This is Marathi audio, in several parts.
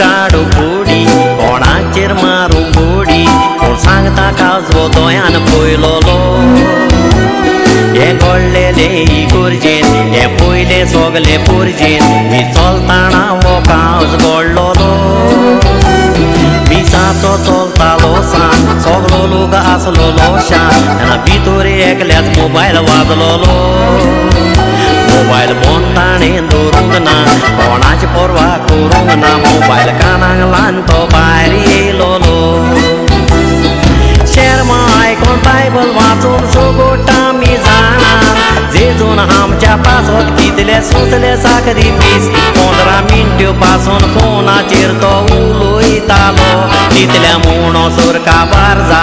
काडू फुडी कोणाचेर मारू फुडी कोण सांगता काजो दोयान पयलोलो हे घडलेले इगुर्जेन हे पयले सगले पुर्जेन मी चलताना हो काज घडलोलो मिसाचो चलतालो सांग सगलो लोक आसलोलो शान भितोर एकल्याच मोबायल वाजलोलो मोबायल बोन ताणें दवरूंक ना कोणाचे परवा kurung na mobile kanang lanto pari लोलो share my icon bible वाचून सोगोटा मी जाणा जे जून आमच्या पासोत कितले सुसले साखरी पीस पंदरा मिनट्यो पासून फोनाचेर तो उलोयतालो तितल्या म्हणो सुरका बार जा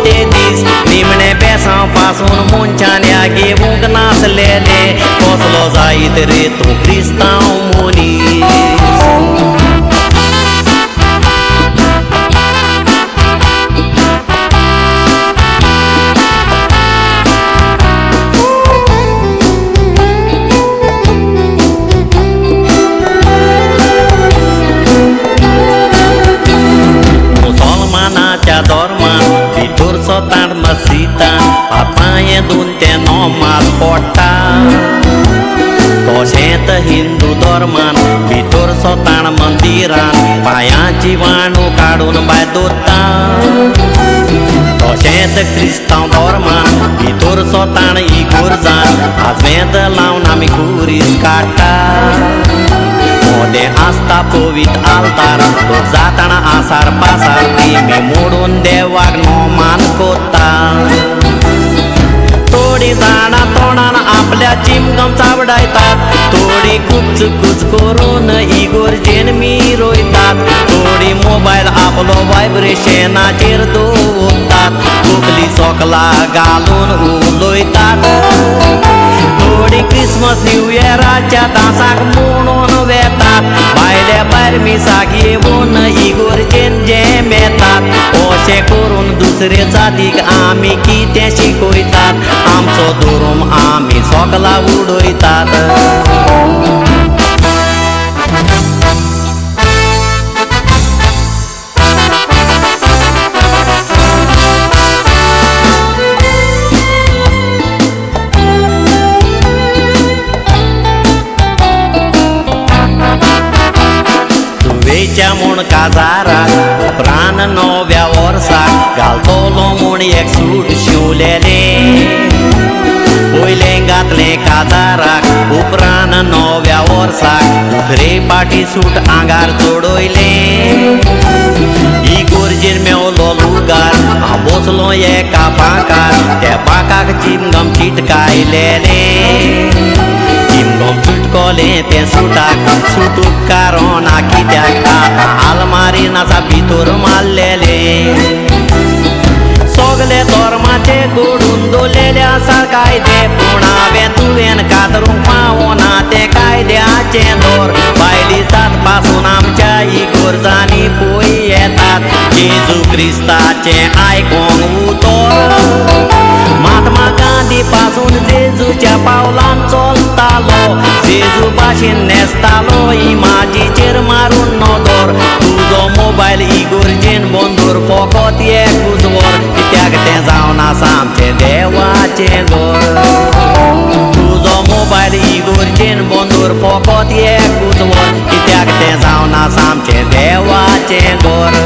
उरलोलो ते दीस निमणे बेसांवपासून मनशान घेवूंक नासलेले कसलो जायत रे तूं क्रिस्तांव मोनी. दोन ते नमाज पडटा तशेंच हिंदू धर्मान भितरचो ताण मंदिरान पांयाची वाणू काडून भायर दवरता तशेंच क्रिस्तांव धर्मान भितरचो ताण इगोर्जान आजवेद लावन आमी कुरीस काडटा मोदें आसता पवीत आलतार लोक जाताना आसार पासार तेमी मोडून देवाक चिमगम चावडायतात थोडी कुच कुच करून इगोर्जेन मी रोयतात. थोडी मोबायल आपलो वायब्रेशनाचेर दवरतात तकली सोकला घालून उलयतात. थोडी क्रिसमस न्यू इयराच्या दासाक म्हणून वेतात. भायल्या भायर मिसाक येवन इगोर्जेन जे मेतात. अशें करून दुसरे जातीक आमी कितें शिकयतात आमचो धोरूम तुवेच्या म्हूण काजाराक प्राण नव्या वर्सा घालतलो म्हूण एक सूट शिवलेले. पयलें घातलें काजाराक उपरान नव्या वर्साक दुसरे पाटी सूट आंगार चोडयले ही गोरजेर मेवलो लुगार. हांव बसलो एका पाकार. त्या पाकाक चिमगम चिटकायलेले. चिमगम ते तें सुटाक सुटूक कारण कित्याक आलमारी आलमारीन आसा भितर मारलेलें. सगले धर्माचे घडून दवरलेले आसा कायदे पूण हांवें तुवें कातरूंक पावना ते कायद्याचे दोर. बायली जात पासून आमच्या इगोरजांनी पळय येतात. जेजू क्रिस्ताचे आयकोंक उतर. महात्मा गांधी पासून जेजूच्या पावला জুবাসিন নেস্তালই মাজিচের মারুন নদর তুদ মোবাইল ইগুর জেন বন্ধুর পকতি এক গুজর ইত্যাগতে যাও না সামছে দেওয়াছে গর তুদ মোবাইল ইগুর জেন বন্ধুর পকতি এক গুজর ইত্যাগতে যাও না সামছে দেওয়াছে গর